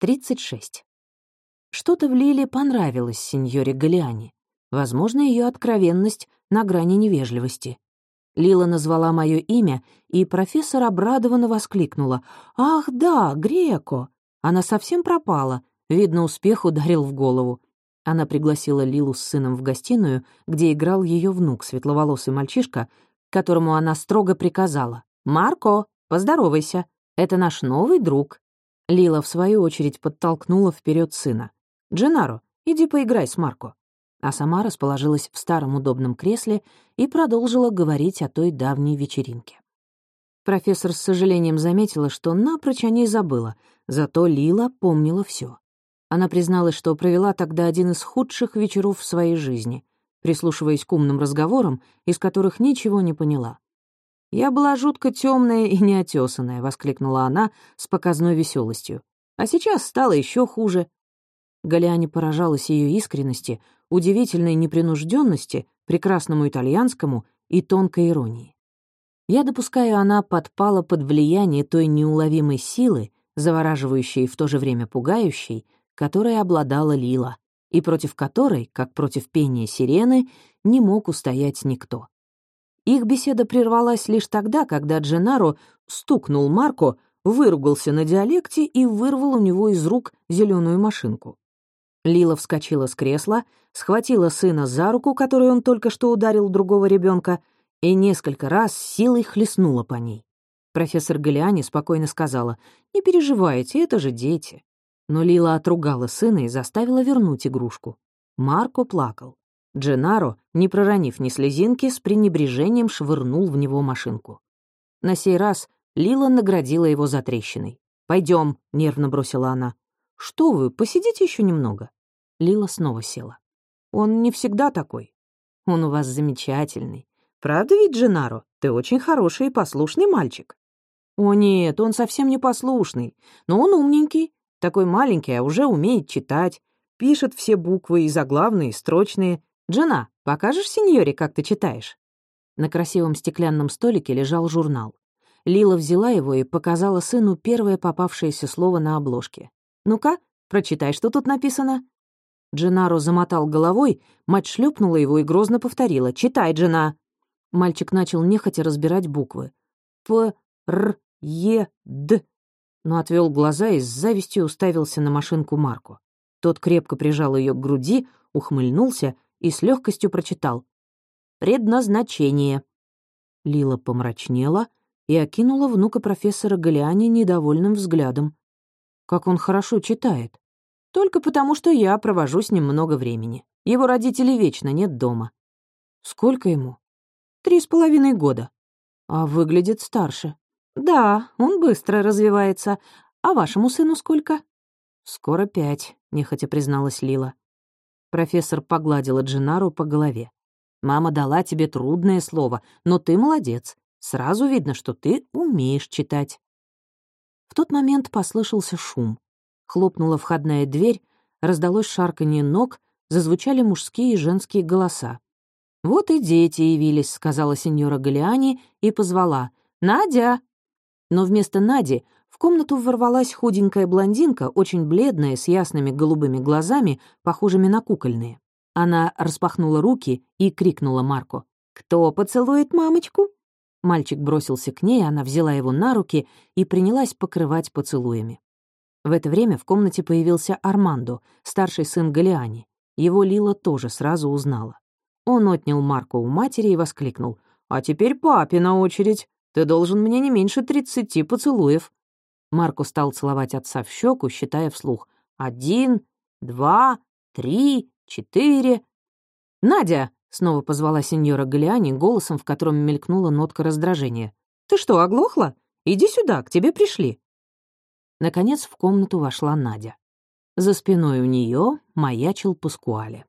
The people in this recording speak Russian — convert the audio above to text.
36. Что-то в Лиле понравилось сеньоре Галиани. Возможно, ее откровенность на грани невежливости. Лила назвала мое имя, и профессор обрадованно воскликнула. «Ах, да, Греко!» Она совсем пропала. Видно, успех ударил в голову. Она пригласила Лилу с сыном в гостиную, где играл ее внук, светловолосый мальчишка, которому она строго приказала. «Марко, поздоровайся, это наш новый друг». Лила, в свою очередь, подтолкнула вперед сына. «Дженаро, иди поиграй с Марко». А сама расположилась в старом удобном кресле и продолжила говорить о той давней вечеринке. Профессор с сожалением заметила, что напрочь о ней забыла, зато Лила помнила все. Она призналась, что провела тогда один из худших вечеров в своей жизни, прислушиваясь к умным разговорам, из которых ничего не поняла. «Я была жутко темная и неотесанная», — воскликнула она с показной веселостью. «А сейчас стало еще хуже». Галиане поражалась ее искренности, удивительной непринужденности, прекрасному итальянскому и тонкой иронии. Я допускаю, она подпала под влияние той неуловимой силы, завораживающей и в то же время пугающей, которой обладала Лила, и против которой, как против пения сирены, не мог устоять никто. Их беседа прервалась лишь тогда, когда Дженаро стукнул Марко, выругался на диалекте и вырвал у него из рук зеленую машинку. Лила вскочила с кресла, схватила сына за руку, которую он только что ударил другого ребенка, и несколько раз силой хлестнула по ней. Профессор Галиани спокойно сказала, «Не переживайте, это же дети». Но Лила отругала сына и заставила вернуть игрушку. Марко плакал. Дженаро, не проронив ни слезинки, с пренебрежением швырнул в него машинку. На сей раз Лила наградила его за трещиной. Пойдем, нервно бросила она. «Что вы, посидите еще немного». Лила снова села. «Он не всегда такой. Он у вас замечательный. Правда ведь, Дженаро? Ты очень хороший и послушный мальчик». «О нет, он совсем не послушный, но он умненький, такой маленький, а уже умеет читать, пишет все буквы и заглавные, и строчные, «Джина, покажешь сеньоре, как ты читаешь?» На красивом стеклянном столике лежал журнал. Лила взяла его и показала сыну первое попавшееся слово на обложке. «Ну-ка, прочитай, что тут написано». Дженаро замотал головой, мать шлепнула его и грозно повторила. «Читай, Джина!» Мальчик начал нехотя разбирать буквы. «П, Р, Е, Д», но отвел глаза и с завистью уставился на машинку Марку. Тот крепко прижал ее к груди, ухмыльнулся — и с легкостью прочитал «Предназначение». Лила помрачнела и окинула внука профессора Галиани недовольным взглядом. Как он хорошо читает. Только потому, что я провожу с ним много времени. Его родителей вечно нет дома. Сколько ему? Три с половиной года. А выглядит старше. Да, он быстро развивается. А вашему сыну сколько? Скоро пять, нехотя призналась Лила. Профессор погладила Джинару по голове. «Мама дала тебе трудное слово, но ты молодец. Сразу видно, что ты умеешь читать». В тот момент послышался шум. Хлопнула входная дверь, раздалось шарканье ног, зазвучали мужские и женские голоса. «Вот и дети явились», — сказала сеньора Галиани и позвала. «Надя!» Но вместо Нади в комнату ворвалась худенькая блондинка, очень бледная, с ясными голубыми глазами, похожими на кукольные. Она распахнула руки и крикнула Марку. «Кто поцелует мамочку?» Мальчик бросился к ней, она взяла его на руки и принялась покрывать поцелуями. В это время в комнате появился Армандо, старший сын Галиани. Его Лила тоже сразу узнала. Он отнял Марку у матери и воскликнул. «А теперь папе на очередь. Ты должен мне не меньше тридцати поцелуев». Марко стал целовать отца в щеку, считая вслух. «Один, два, три, четыре...» «Надя!» — снова позвала сеньора Галиани голосом, в котором мелькнула нотка раздражения. «Ты что, оглохла? Иди сюда, к тебе пришли». Наконец в комнату вошла Надя. За спиной у нее маячил Пускуале.